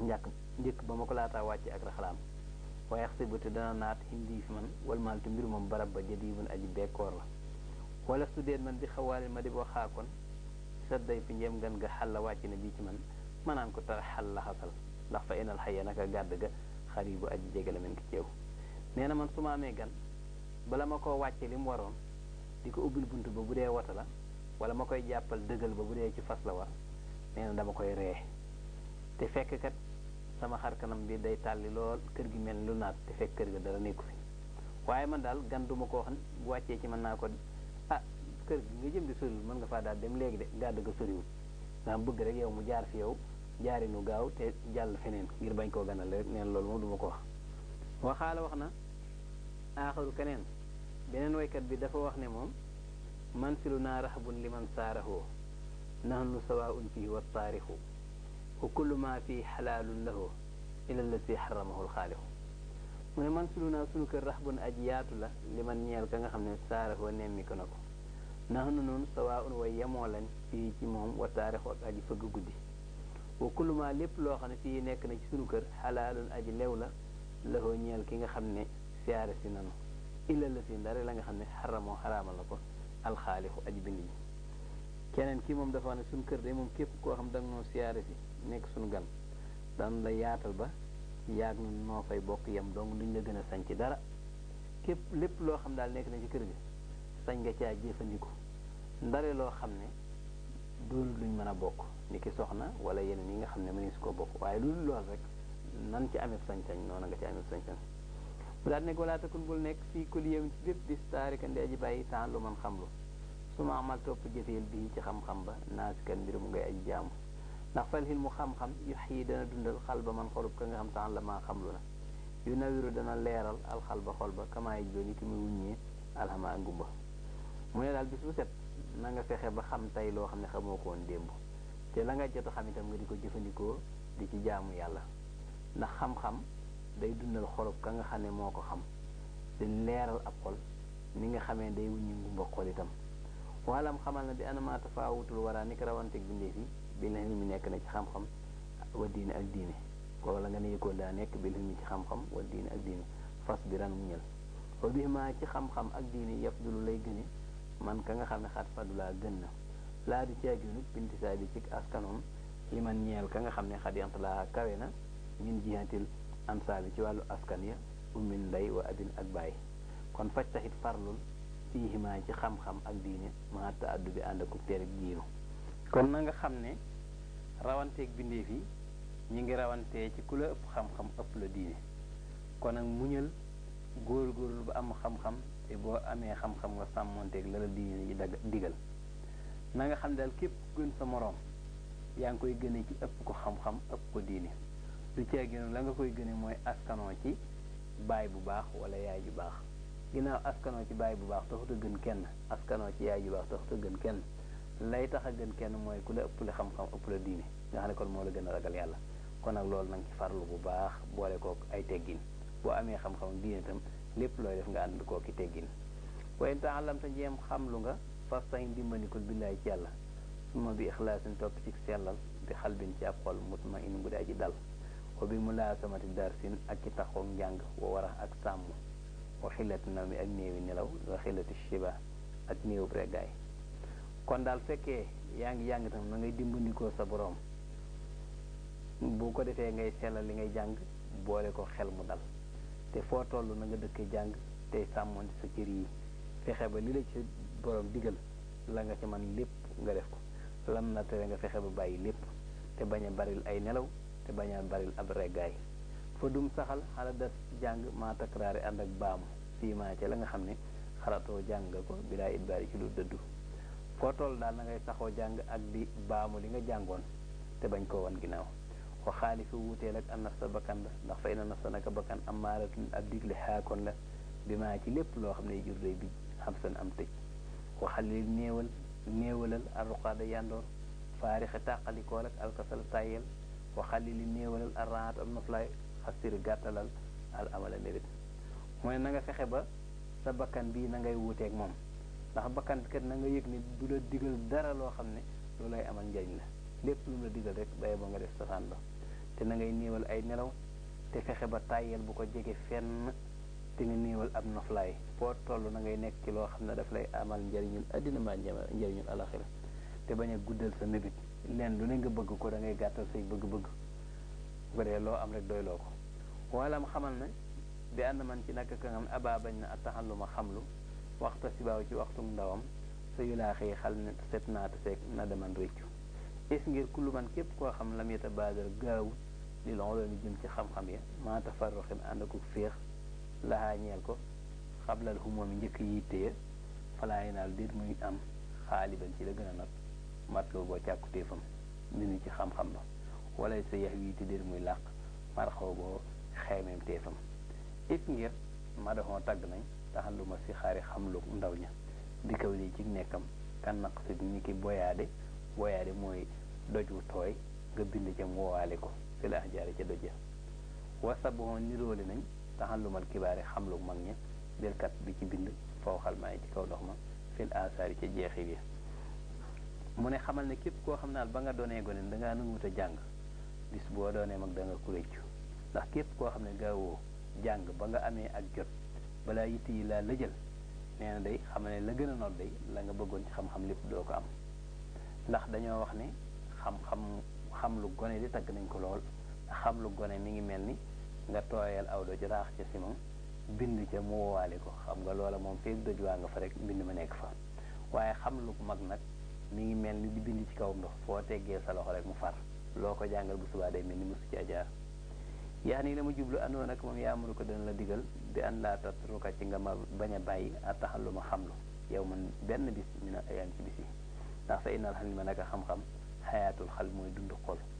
njàkk njëkk ba ma ko laataa wàcce ak raxalaam waaye ax sibu te dana naat hindi fi man wal maaltu mbir moom barab ba jadibun aji bekkoor la wala su déet man bi xawaalin ma di boo xaakon sa day fi njeem gan ga xàlla wàcc na bii ci man manaan ko tar xal la xasal ndax fa inal xaya naka gàdd ga xaribu aji jege la men ki ceew nee na man su ma amee gan bala ma koo wàcce li mu waroon di ko ubbil bunt ba bu dee wata la wala ma koy jàppal dëggal ba bu dee ci fas la war nee na dama koy ree te fekk kat sama xar kanam bi day tàlli lool kër gi mel ni lu naat te fekk kër ga dara nekku fi waaye man daal gan duma ko wax bu wàccee ci mën naa ko ah kër gi nga jëm di soriwul mën nga faa daal dem léegi de gàdd ga soriwul naa bëgg rek yow mu jaar fi yow jaari nu gaaw te jàll feneen ngir bañ koo ganale rek neen loolu moom duma ko wax waxaala wax na aaxaru keneen beneen waykat bi dafa wax ne moom man silu naa raxabun li man saarahoo nahnu sawaaun fiihi wa taarixu wa kullu maa fii xalaalun lahu ila allati xaramahu alxaalixu mu ne man sulu naa sunu kër rax bun aj yaatu la li man ñeel ka nga xam ne saarahoo nemmi ko na ko nahnu nun sawaaun way yemoo lañ fii ci moom wa taarixu ak aji fëgg guddi wa kullu maa lépp loo xam ne fii nekk na ci sunu kër xalaalun aji lew la lahoo ñeel ki nga xam ne siyaare si nanu illa la si ndare la nga xam ne xaramoo xaraamal na ko alxaalixu aji bind ji keneen kii moom dafa wax ne suñ kër de moom képp koo xam danga noo siyaare si nekk suñ gan daan la yaatal ba yaag nun noo fay bokk yem donc duñ la gën a sañ ci dara képp lépp loo xam daal nekk na ci kër gi sañ nga caa jëfandiku ndare loo xam ne dul luñ mën a bokk ni ki soxna wala yeneen yi nga xam ne mënees su ko bokk waaye lu lool rek nan ci amee sañ-sañ noonu nga ci amee sañ-sañ bu daal nekk wala takun bul nekk fii kulli yawmin ci bépp bis taarika ndee ji bàyyi temps lu man xam lu su ma amal topp jëfeel bii ci xam-xam ba naasikan mbirum ngay aji jaamu ndax fal xilmu xam-xam yu xii dana dundal xal ba man xolub ka nga xam taan la maa xamlu na yu nawiru dana leeral alxal ba xol ba kamaa yij ba ni ki muy wuññee alxama ak ngumba mu ne daal bis bu set na nga fexe ba xam tey loo xam ne xamoo ko woon démb te la nga jot a xam itam nga di ko jëfandikoo di ci jaamu yàlla ndax xam-xam day dundal xolub ka nga xam ne moo ko xam di leeral ab xol ni nga xamee day wuññi ngumba xol itam waalam xamal na bi anama tafaawutul waraa ni ko rawante bindeef yi bi la mi nekk na ci xam-xam wa diine ak diine wala nga ne yëkkoon daa nekk bi la mi ci xam-xam wa diine ak diine fas bi ran muñal wa bi ma ci xam-xam ak diine yaf dulu lay gëne man ka nga xam ne xat fadu laa gën na laa di caaginu bintisaa bi ci askanoom li man ñeel ka nga xam ne xadiyant laa kawe na min jihatil ansaa bi ci wàllu askan ya ummin ndey wa abin ak baay kon faj taxit farlul fiihimaa ci xam-xam ak diine maa ta addu bi ànd akub teer ak giiru kon na nga xam ne rawanteeg bindeef yi ñi ngi rawantee ci ku la ëpp xam-xam ëpp la diine kon nag muñal góor-góorlu ba am xam-xam te boo amee xam-xam nga sàmmonteeg la la diine yi dag digal na nga xam daal képp gën sa moroom yaa ngi koy gëne ci ëpp ko xam-xam ëpp ko diine lu ceeginu la nga koy gëne mooy askanoo ci baay bu baax walla yaay ju baax. Ginnaaw askanoo ci baay bu baax taxut a gën kenn, askanoo ci yaay ju baax taxut a gën kenn. Lay tax a gën kenn mooy ku la ëpple xam-xam, ëpp la diine, nga xam ne kon moo la gën a ragal Yàlla. Kon nag loolu nanga ci farlu bu baax boole kook ay teggin. Boo amee xam-xam ak diine tam lépp looy def nga ànd kook i teggin. Wa in taalamta njeem xamlu nga fastahin dimbandikul billaahi ci Yàlla summa bi ixlaasin topp cig sellal bi xalbin ci ab xol mutma in bu di aji dal. wa bi mulaasamati darsin ak ci taxoog njàng wa warax ak sàmm wa xillati naw mi ak néewi nelaw wa xillati shiba ak néewub reggaay kon daal fekkee yaa ngi jàng tam na ngay dimbandikoo sa boroom bu ko defee ngay sellal li ngay jàng boole ko xel mu dal te foo toll na nga dëkk jàng tey sàmmoonte sa cër yi fexe ba li la ci borom digal la nga ci man lépp nga def ko lam na tere nga fexe ba bàyyi lépp te bañ a baril ay nelaw te bañ a baril ab reggaay fa dum saxal xala das jàng maa takraari ànd ak baamu fii maa ca la nga xam ne xaratoo jàng nga ko bilaa it baari ci lu dëddu foo toll daal na ngay saxoo jàng ak di baamu li nga jàngoon te bañ koo wan ginnaaw wa xaalifa wuuteel ak anaf sa bakkan la ndax fay na naf sa naka bakkan am maaratun ab digle xaakoon la bi maa ci lépp loo xam ne jur day bi xam san am tëj waxalil néewal néewalal arruqaada yandoor faarixi tàqalikool ak alkasal tàyyeel wa xalili néewalal arraat am noflaay xasiri gàttalal al amala mébét mu ne na nga fexe ba sa bakkan bii na ngay wuuteeg moom ndax bakkan bi kat na nga yëg ni du la digal dara loo xam ne lu lay amal njariñ la lépp lu mu la digal rek baye ba nga def safaan ba te na ngay néewal ay nelaw te fexe ba tàyyeel bu ko jege fenn te nga néewal ab noflaay foo toll na ngay nekk ci loo xam ne daf lay amal njariñul addina maa njariñul alaxira te bañ a guddal sa mébét leen lu ne nga bëgg ko da ngay gàttal say bëgg-bëgg bu ko dee loo am rek doy loo ko waalam xamal ne bi ànd man ci naka ka ngam abaa bañ na attaxan lu ma xamlu waxta si baaw ci waxtum ndawam sa yu laa xëy xal ne set naata seeg na deman réccu is ngir kullu man képp koo xam lam yeta baadar gaawu li lon loolu jëm ci xam-xam ya maa tafarruxin ànd ko féex laxaa ñeel ko xablal humoom njëkk yitte ya falaa yanaal déet muy am xaaliban ci la gën a not matloo boo càkkutéefam minu ci xam-xam ba wala sa yax wii te déet muy làq marxoo boo xeemeem téefam it ngir madaxoo tagg nañ taxal lu ma si xaari xam lu ndaw ña di kaw lii ci nekkam kan naq si ni ki boyaade boyaade mooy doj wu tooy nga bind ca mu woowaale ko fi la jaare ca doj ya wasa boo niroole nañ taxal lu mal kibaari xam lu mag ña bil kat bi ci bind faw xal maa yi ci kaw ndox ma fil asaari ca jeexit ya mu ne xamal ne képp koo xam naal ba nga doonee gone da ngaa nanguwut a jàng bis boo doonee mag da nga ko réccu ndax képp koo xam ne gaawoo jàng ba nga amee ak jot balaa yitt yi laa lëjal nee na day xam ne la gën a noot day la nga bëggoon ci xam-xam lépp doo ko am ndax dañoo wax ne xam-xam xam lu gone di tagg nañ ko lool xam lu gone mi ngi mel ni nga tooyal aw doj raax ca simon bind ca mu woowaale ko xam nga loola moom feeg doj waa nga fa rek mbind ma nekk fa waaye xam lu mag nag mi ngi mel ni di bind ci kaw ndox foo teggee sa loxo rek mu far loo ko jàngal bu subaa day mel ni mosu ci ajaar yaa nii la mu jublu andoo nag moom yaa muru ko dana la digal bi an laa tatruka ci nga ma bañ a bàyyi a taxal lu ma xam lu yow man benn bis mi na ayaan ci bis yi ndax fa inal xam ma naka xam-xam xayaatul xal mooy dund xol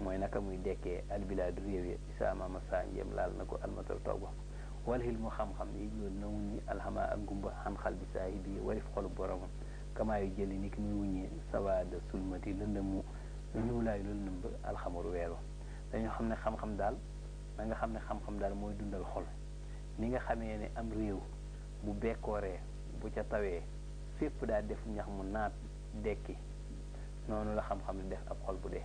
mooy naka muy dekkee albilaadu réew ya isaa ma masaa njeem laal na ko almatal taw ba wal xil mu xam-xam yi loolu na wuññi alxama ak gumba xan xal bi saahi bi walif xolu boromam kamaa yu jëli ni ki muy wuññee sawaada sulmati lëndëmu ñuulaay loolu nëmb alxamur weeru dañoo xam ne xam-xam daal na nga xam ne xam-xam daal mooy dundal xol ni nga xamee ne am réew bu bekkooree bu ca tawee fépp daa def ñax mu naat dekki noonu la xam-xam di def ab xol bu dee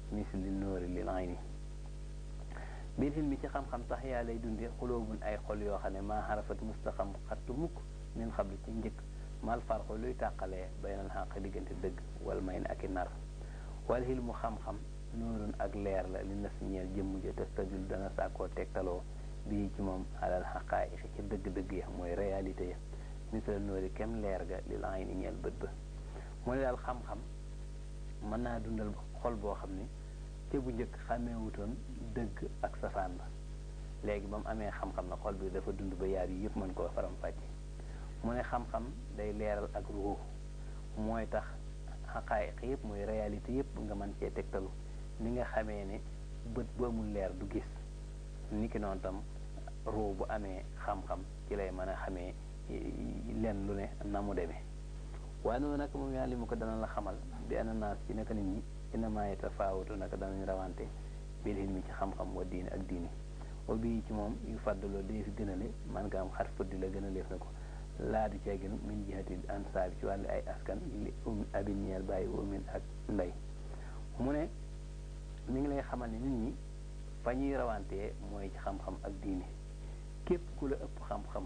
misli nóori lil ayni bil xilmi ci xam-xam tax yaa lay dunde xulóobun ay xol yoo xam ne maa xarafat musta xam xattu mukk min xabli ci njëkk mal farqu luy tàqalee baynal xàq diggante dëgg wal may na ak i nar wal xilmu xam-xam nóorun ak leer la li naf si ñeel jëmm ja te tajul dana sàkkoo tegtaloo bii ci moom alal xaqaayiqi ca dëgg-dëgg ya mooy réalité ya misal nóori kem leer ga li la ay ni ñeel bët ba mu ne daal xam-xam mën naa dundal xol boo xam ne te bu njëkk xàmmee wutoon dëgg ak safaan ba léegi ba mu amee xam-xam na xol bi dafa dund ba yaar yi yëpp mën koo faram fàcce mu ne xam-xam day leeral ak ruux mooy tax xaqaayiq yëpp muy réalité yëpp nga mën cee tegtalu ni nga xamee ne bët bu amul leer du gis ni ki noonu tam ruux bu amee xam-xam ci lay mën a xamee lenn lu ne na mu demee Wa annahu naka moom yuallimuka dana la xamal bi anna naas ci naka nit ñi innamaa yatafaawatu naka danañu rawante bil hilmi ci xam-xam wa diini ak diine wa bihi ci moom yu faddaloo dee fi gënale man nga am xat fuddi la gënaleef na ko laa du ceeginu min jihatil ansaab ci wàllu ay askan li um abin ñeel bàyyi umin ak ndey mu ne mi ngi lay xamal ne nit ñi fa ñuy rawantee mooy ci xam-xam ak diine képp ku la ëpp xam-xam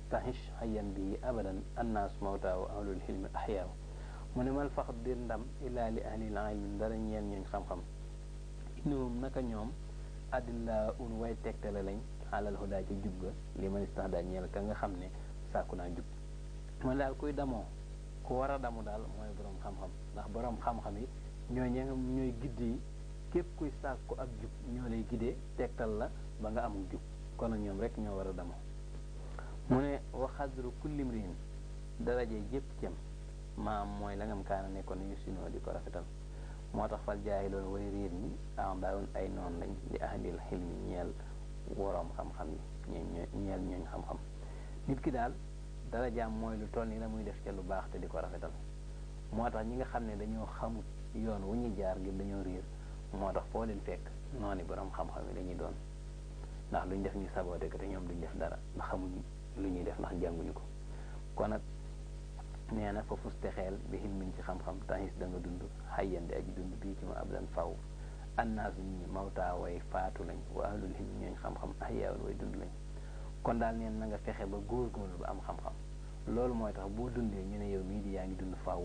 tahish hayyan bihi abadan annaasu mawtaa wa ahlul hilmi ahyaaw mu ne mal faxr dir ndam illaa li ahlil ilmi ndara ñeel ñooñ xam-xam innahum naka ñoom adillaa un way tegtale lañ xaalal hudaa ci jub ga li man istahdaa ñeel ka nga xam ne sàkku naa jub man daal kuy damoo ku war a damu daal mooy boroom xam-xam ndax boroom xam-xam yi ñoo ña nga ñooy gidde yi képp kuy sàkku ak jub ñoo lay gidde tegtal la ba nga amul jub kon nag ñoom rek ñoo war a damoo mu ne wa xadru kulli mriin daraje jépp cem maam mooy la ngam kaana nekkoon yu sinoo di ko rafetal moo tax fal jaayi loolu way réer ñi en daawun ay noon lañ li ahlil xilmi ñeel woroom xam-xam yi ñeel ñeel ñooñ xam-xam nit ki daal darajaam mooy lu toll ni la muy def ca lu baax te di ko rafetal moo tax ñi nga xam ne dañoo xamut yoon wu ñuy jaar ngir dañoo réer moo tax foo leen fekk noonu boroom xam-xam yi dañuy doon ndax luñ def ñu saboote ko te ñoom duñ def dara ndax xamuñ lu ñuy def ndax jànguñu ko kon nag nee na fa fuste xeel bi him min ci xam-xam taxis da nga dund xayyandi aji dund bii ci ma ab lan faw annaasu nit ñi mawtaa way faatu lañ wa ahlul him ñooñ xam-xam ahyaawul way dund lañ kon daal neen na nga fexe ba góorgóorlu ba am xam-xam loolu mooy tax boo dundee ñu ne yow mii di yaa ngi dund faw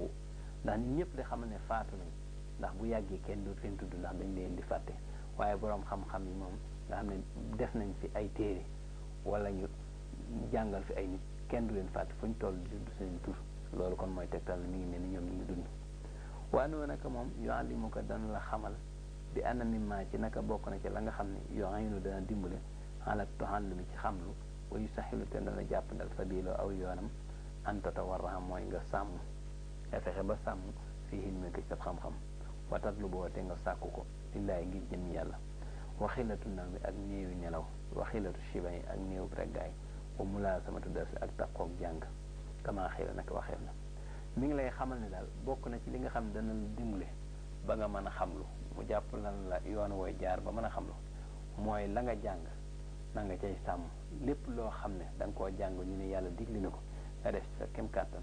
ndax nit ñëpp de xam ne faatu nañ ndax bu yàggee kenn dootu leen tudd ndax dañ leen di fàtte waaye boroom xam-xam yi moom nga xam ne def nañ fi ay téere wala ñu jàngal fi ay nit kenn du leen fàtte fu ñu toll di tudd seen tur loolu kon mooy tegtal mi ngi mel ni ñoom ñu ngi dund waaye noonu naka moom yoon li mu ko dana la xamal bi ana mi maa ci naka bokk na ci la nga xam ne yoo xam ne dana dimbale xalaat toxal mi ci xam lu wayu saxilu te dana jàpp ndal sa biiloo aw yoonam antata war a mooy nga sàmm nga fexe ba sàmm fii hin mi ko ci xam-xam watat lu boo te nga sàkku ko lillaay ngir jëm yàlla waxilatu naw mi ak néewi nelaw waxilatu shibay ak néew reggaay wa mulaasamatu dars ak taqoog jàng kama xëy la nag waxeef na mi ngi lay xamal ne daal bokk na ci li nga xam dana la dimbale ba nga mën a xamlu mu jàpp lan la yoon wooy jaar ba mën a xamlu mooy la nga jàng na nga cay sàmm lépp loo xam ne da nga koo jàng ñu ne yàlla digli na ko nga def sa kem kàttan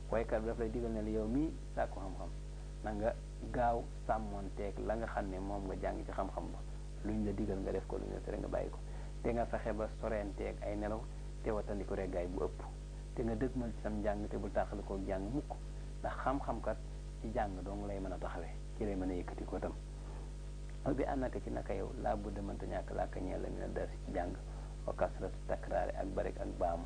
Waykat bi daf lay digal ne la yow mii sàkku xam-xam na nga gaaw sàmmoonteeg la nga xam ne moom nga jàng ci xam-xam ba lu ñu la digal nga def ko lu ñu la tere nga bàyyi ko te nga fexe ba soreenteeg ay nelaw te wattandiku reggaay bu ëpp te nga dëgmal ci sam njàng te bul tàqali koo jàng mukk ndax xam-xam kat ci jàng dong lay mën a taxawee ci lay mën a yëkkati ko tam bi ànnaka ci naka yow laa bu demante ñàkk làkk ñeel la mi na dar ci jàng wa kasratu takraari ak barik ak baamu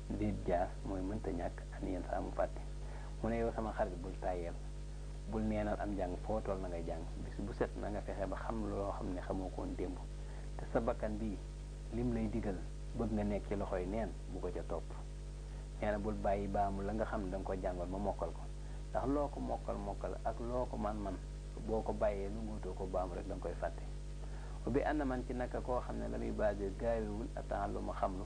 déet jaas mooy mënta ñàkk an yenn saa mu fàtte mu ne yow sama xarit bul tàyyeel bul neenal am njàng foo toll na ngay jàng bis bu set na nga fexe ba xam loo xam ne xamoo koon démb te sa bakkan bii lim lay digal bëgg nga nekk ci loxoy neen bu ko ca topp nee na bul bàyyi baamu la nga xam ne da nga ko jàngoon ba mokkal ko ndax loo ko mokkal mokkal ak loo ko man man boo ko bàyyee lu nguutoo ko baamu rek da nga koy fàtte bi ànd man ci naka koo xam ne la muy basé gaawewul ataaluma xamlu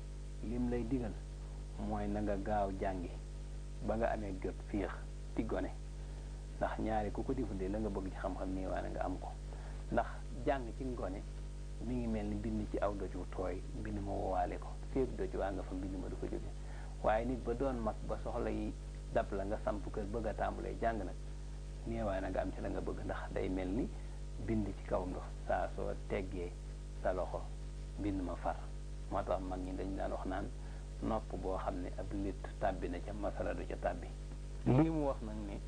Lim lay digal mooy na nga gaaw jàngi ba nga ameeg jot, féex, di gone. Ndax ñaare ku ko deful de la nga bëgg ci xam-xam néewaana nga am ko. Ndax jàng cig gone mi ngi mel ni bind ci aw doj wu tooy, mbind ma wowaale ko. Feek doj waa nga fa mbind ma du fa jóge. Waaye nit ba doon mag ba soxla yi dab la nga samp kër bëgg a tàmbalee jàng nag, néewaana nga am ca la nga bëgg ndax day mel ni bind ci kaw ndox saa soo teggee sa loxo mbind ma far moo tax mag ñi dañ daan wax naan nopp boo xam ne ab létt tàbbi na ca masala du ca tàbbi lii mu wax nag ne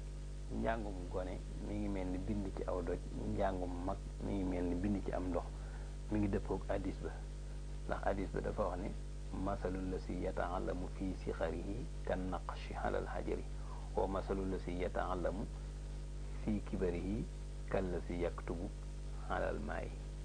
njàngum gone mi ngi mel ni bind ci aw doj njàngum mag mi ngi mel ni bind ci am ndox mi ngi dëppoog addis ba ndax addis ba dafa wax ne masalu la si yataallamu fii sixarihi kan naqshi alal xajari wa masalu la si yataallamu fii kibarihi kan la si yaktubu alal maayi